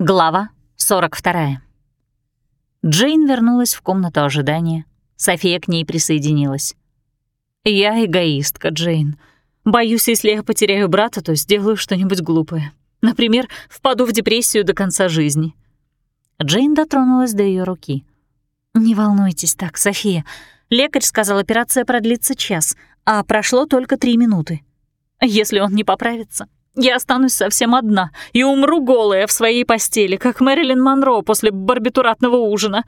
Глава 42. Джейн вернулась в комнату ожидания. София к ней присоединилась. «Я эгоистка, Джейн. Боюсь, если я потеряю брата, то сделаю что-нибудь глупое. Например, впаду в депрессию до конца жизни». Джейн дотронулась до ее руки. «Не волнуйтесь так, София. Лекарь сказал, операция продлится час, а прошло только три минуты. Если он не поправится, я останусь совсем одна и умру голая в своей постели, как Мэрилин Монро после барбитуратного ужина».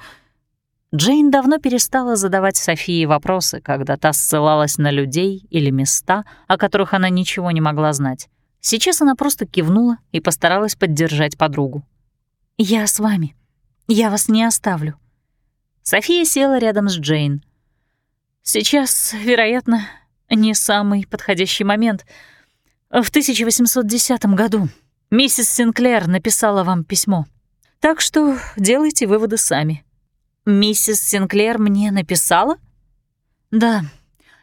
Джейн давно перестала задавать Софии вопросы, когда та ссылалась на людей или места, о которых она ничего не могла знать. Сейчас она просто кивнула и постаралась поддержать подругу. «Я с вами. Я вас не оставлю». София села рядом с Джейн. «Сейчас, вероятно, не самый подходящий момент», в 1810 году миссис Синклер написала вам письмо. Так что делайте выводы сами. Миссис Синклер мне написала? Да,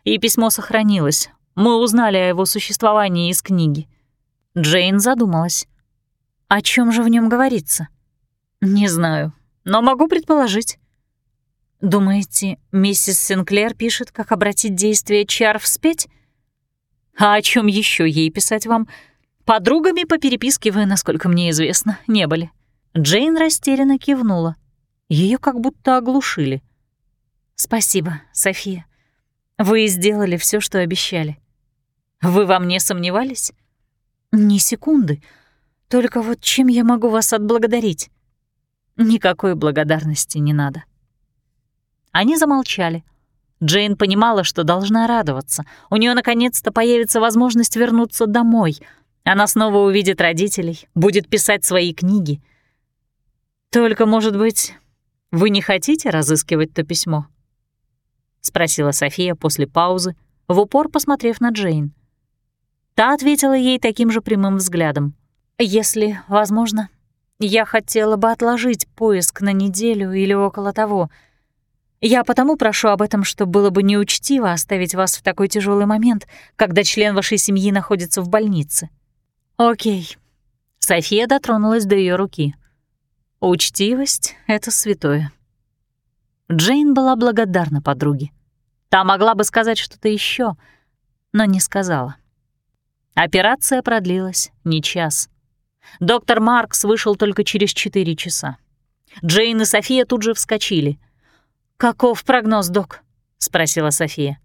и письмо сохранилось. Мы узнали о его существовании из книги. Джейн задумалась. О чем же в нем говорится? Не знаю, но могу предположить. Думаете, миссис Синклер пишет, как обратить действие чар вспять? А о чем еще ей писать вам? Подругами по переписке вы, насколько мне известно, не были. Джейн растерянно кивнула. Ее как будто оглушили. «Спасибо, София. Вы сделали все, что обещали. Вы во мне сомневались?» «Ни секунды. Только вот чем я могу вас отблагодарить?» «Никакой благодарности не надо». Они замолчали. Джейн понимала, что должна радоваться. У нее наконец-то появится возможность вернуться домой. Она снова увидит родителей, будет писать свои книги. «Только, может быть, вы не хотите разыскивать то письмо?» — спросила София после паузы, в упор посмотрев на Джейн. Та ответила ей таким же прямым взглядом. «Если возможно, я хотела бы отложить поиск на неделю или около того», я потому прошу об этом, что было бы неучтиво оставить вас в такой тяжелый момент, когда член вашей семьи находится в больнице. Окей. София дотронулась до ее руки. Учтивость — это святое. Джейн была благодарна подруге. Та могла бы сказать что-то еще, но не сказала. Операция продлилась не час. Доктор Маркс вышел только через четыре часа. Джейн и София тут же вскочили — «Каков прогноз, док?» — спросила София.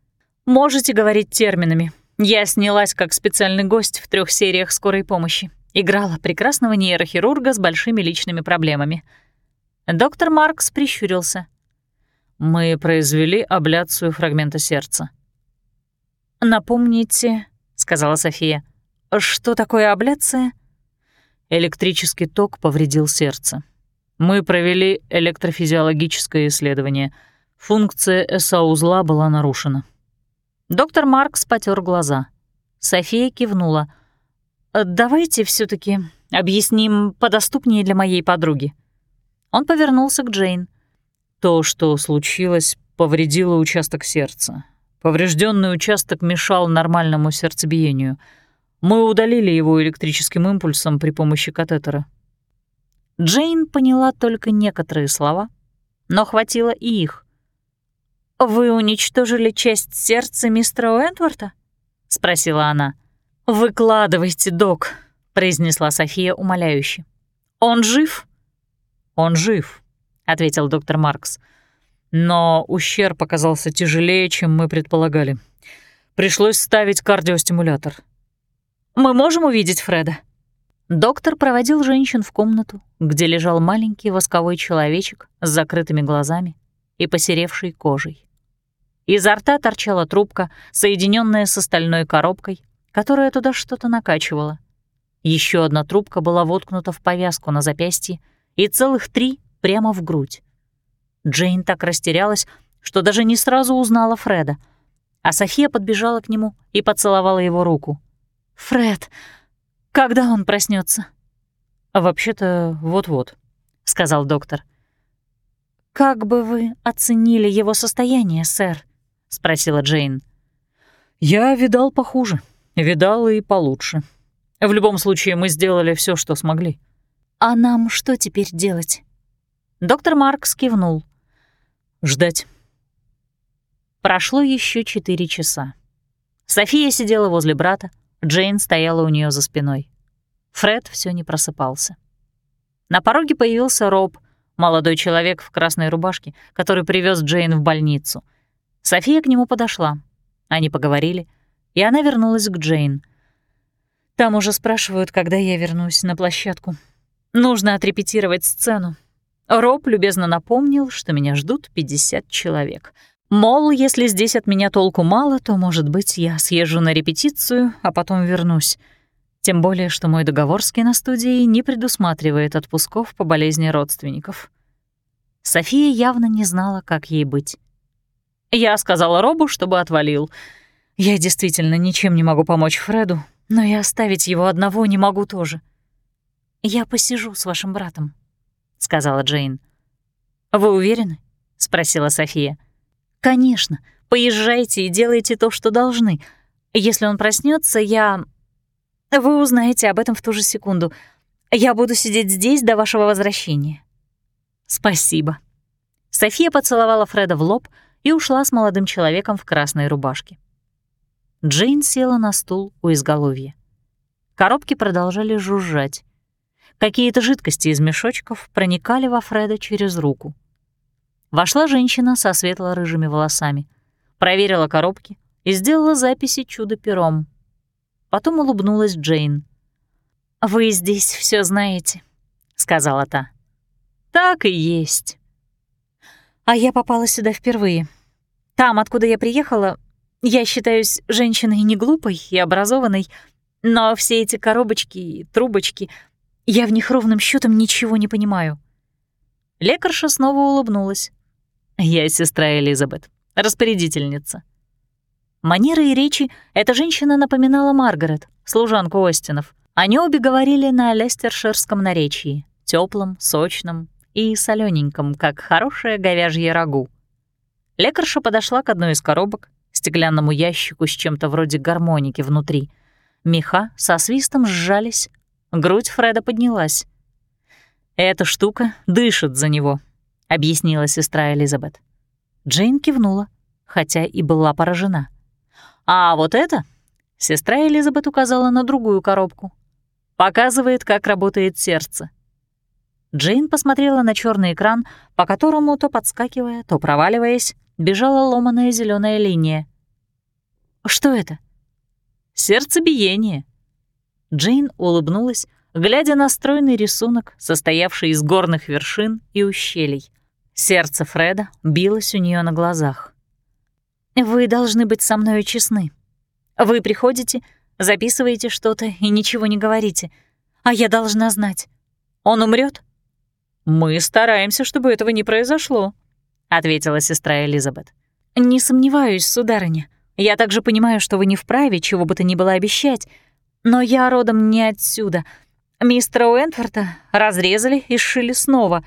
«Можете говорить терминами. Я снялась как специальный гость в трех сериях скорой помощи. Играла прекрасного нейрохирурга с большими личными проблемами». Доктор Маркс прищурился. «Мы произвели абляцию фрагмента сердца». «Напомните», — сказала София, — «что такое абляция?» Электрический ток повредил сердце. Мы провели электрофизиологическое исследование. Функция СА-узла была нарушена. Доктор Маркс потер глаза. София кивнула. «Давайте все таки объясним подоступнее для моей подруги». Он повернулся к Джейн. То, что случилось, повредило участок сердца. Поврежденный участок мешал нормальному сердцебиению. Мы удалили его электрическим импульсом при помощи катетера. Джейн поняла только некоторые слова, но хватило и их. «Вы уничтожили часть сердца мистера Уэнтворта?» — спросила она. «Выкладывайте, док», — произнесла София умоляюще. «Он жив?» «Он жив», — ответил доктор Маркс. «Но ущерб оказался тяжелее, чем мы предполагали. Пришлось ставить кардиостимулятор». «Мы можем увидеть Фреда?» Доктор проводил женщин в комнату, где лежал маленький восковой человечек с закрытыми глазами и посеревшей кожей. Изо рта торчала трубка, соединенная с остальной коробкой, которая туда что-то накачивала. Еще одна трубка была воткнута в повязку на запястье и целых три прямо в грудь. Джейн так растерялась, что даже не сразу узнала Фреда, а София подбежала к нему и поцеловала его руку. «Фред!» Когда он проснется? Вообще-то вот-вот, сказал доктор. Как бы вы оценили его состояние, сэр? спросила Джейн. Я видал похуже, видал и получше. В любом случае мы сделали все, что смогли. «А нам что теперь делать?» Доктор Маркс кивнул. «Ждать». Прошло еще четыре часа. София сидела возле брата, Джейн стояла у нее за спиной. Фред все не просыпался. На пороге появился Роб, молодой человек в красной рубашке, который привез Джейн в больницу. София к нему подошла. Они поговорили, и она вернулась к Джейн. «Там уже спрашивают, когда я вернусь на площадку. Нужно отрепетировать сцену. Роб любезно напомнил, что меня ждут 50 человек. Мол, если здесь от меня толку мало, то, может быть, я съезжу на репетицию, а потом вернусь. Тем более, что мой договор с киностудией не предусматривает отпусков по болезни родственников. София явно не знала, как ей быть. Я сказала Робу, чтобы отвалил. Я действительно ничем не могу помочь Фреду, но и оставить его одного не могу тоже. «Я посижу с вашим братом», — сказала Джейн. «Вы уверены?» — спросила София. «Конечно. Поезжайте и делайте то, что должны. Если он проснется, я вы узнаете об этом в ту же секунду. Я буду сидеть здесь до вашего возвращения». «Спасибо». София поцеловала Фреда в лоб и ушла с молодым человеком в красной рубашке. Джейн села на стул у изголовья. Коробки продолжали жужжать. Какие-то жидкости из мешочков проникали во Фреда через руку. Вошла женщина со светло-рыжими волосами, проверила коробки и сделала записи чудо-пером. Потом улыбнулась Джейн. «Вы здесь все знаете», — сказала та. «Так и есть». А я попала сюда впервые. Там, откуда я приехала, я считаюсь женщиной не глупой и образованной, но все эти коробочки и трубочки, я в них ровным счетом ничего не понимаю. Лекарша снова улыбнулась. «Я сестра Элизабет, распорядительница. Манерой и речи эта женщина напоминала Маргарет, служанку Остинов. Они обе говорили на лестерширском наречии, теплом, сочном и солененьком, как хорошее говяжье рагу. Лекарша подошла к одной из коробок, стеклянному ящику с чем-то вроде гармоники внутри. Меха со свистом сжались, грудь Фреда поднялась. «Эта штука дышит за него», — объяснила сестра Элизабет. Джейн кивнула, хотя и была поражена. А вот это, сестра Элизабет указала на другую коробку, показывает, как работает сердце. Джейн посмотрела на черный экран, по которому, то подскакивая, то проваливаясь, бежала ломаная зеленая линия. «Что это?» «Сердцебиение». Джейн улыбнулась, глядя на стройный рисунок, состоявший из горных вершин и ущелий. Сердце Фреда билось у нее на глазах. Вы должны быть со мной честны. Вы приходите, записываете что-то и ничего не говорите, а я должна знать. Он умрет? Мы стараемся, чтобы этого не произошло, ответила сестра Элизабет. Не сомневаюсь, сударыня. Я также понимаю, что вы не вправе чего бы то ни было обещать, но я родом не отсюда. Мистера Уэнфорта разрезали и сшили снова.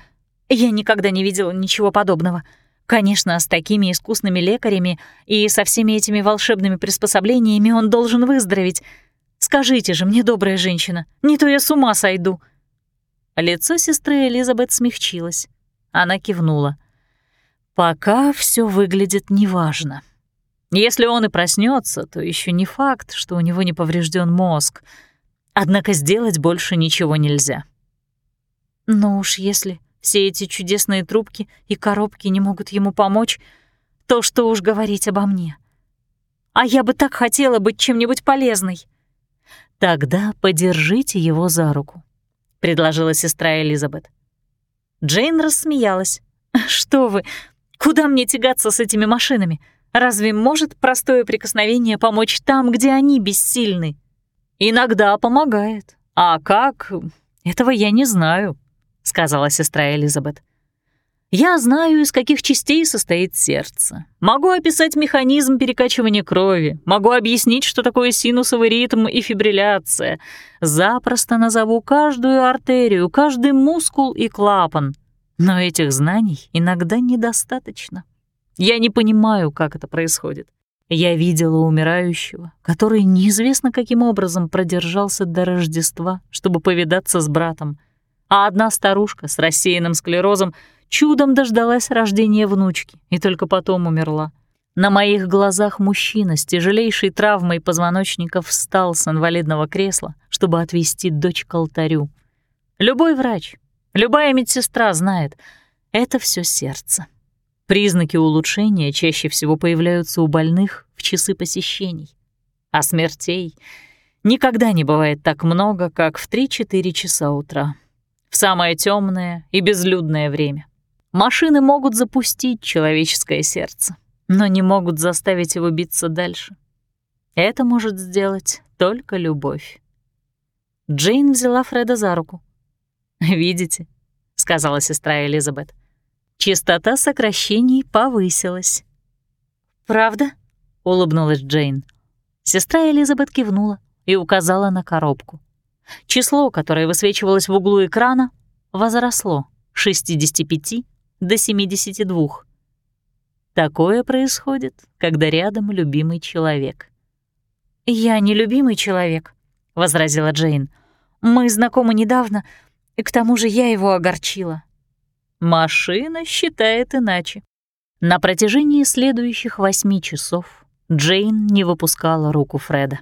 Я никогда не видела ничего подобного. Конечно, с такими искусными лекарями и со всеми этими волшебными приспособлениями он должен выздороветь. Скажите же мне, добрая женщина, не то я с ума сойду». Лицо сестры Элизабет смягчилось. Она кивнула. «Пока все выглядит неважно. Если он и проснется, то еще не факт, что у него не поврежден мозг. Однако сделать больше ничего нельзя». «Ну уж если все эти чудесные трубки и коробки не могут ему помочь, то что уж говорить обо мне. А я бы так хотела быть чем-нибудь полезной. Тогда подержите его за руку, предложила сестра Элизабет. Джейн рассмеялась. Что вы? Куда мне тягаться с этими машинами? Разве может простое прикосновение помочь там, где они бессильны? Иногда помогает. А как? Этого я не знаю, сказала сестра Элизабет. Я знаю, из каких частей состоит сердце. Могу описать механизм перекачивания крови, могу объяснить, что такое синусовый ритм и фибрилляция. Запросто назову каждую артерию, каждый мускул и клапан. Но этих знаний иногда недостаточно. Я не понимаю, как это происходит. Я видела умирающего, который неизвестно каким образом продержался до Рождества, чтобы повидаться с братом. А одна старушка с рассеянным склерозом чудом дождалась рождения внучки и только потом умерла. На моих глазах мужчина с тяжелейшей травмой позвоночника встал с инвалидного кресла, чтобы отвезти дочь к алтарю. Любой врач, любая медсестра знает — это все сердце. Признаки улучшения чаще всего появляются у больных в часы посещений. А смертей никогда не бывает так много, как в 3-4 часа утра, самое темное и безлюдное время. Машины могут запустить человеческое сердце, но не могут заставить его биться дальше. Это может сделать только любовь. Джейн взяла Фреда за руку. «Видите?» — сказала сестра Элизабет — Частота сокращений повысилась. «Правда?» — улыбнулась Джейн. Сестра Элизабет кивнула и указала на коробку. Число, которое высвечивалось в углу экрана, возросло с 65 до 72. Такое происходит, когда рядом любимый человек. «Я не любимый человек», — возразила Джейн. «Мы знакомы недавно, и к тому же я его огорчила. Машина считает иначе. На протяжении следующих восьми часов Джейн не выпускала руку Фреда.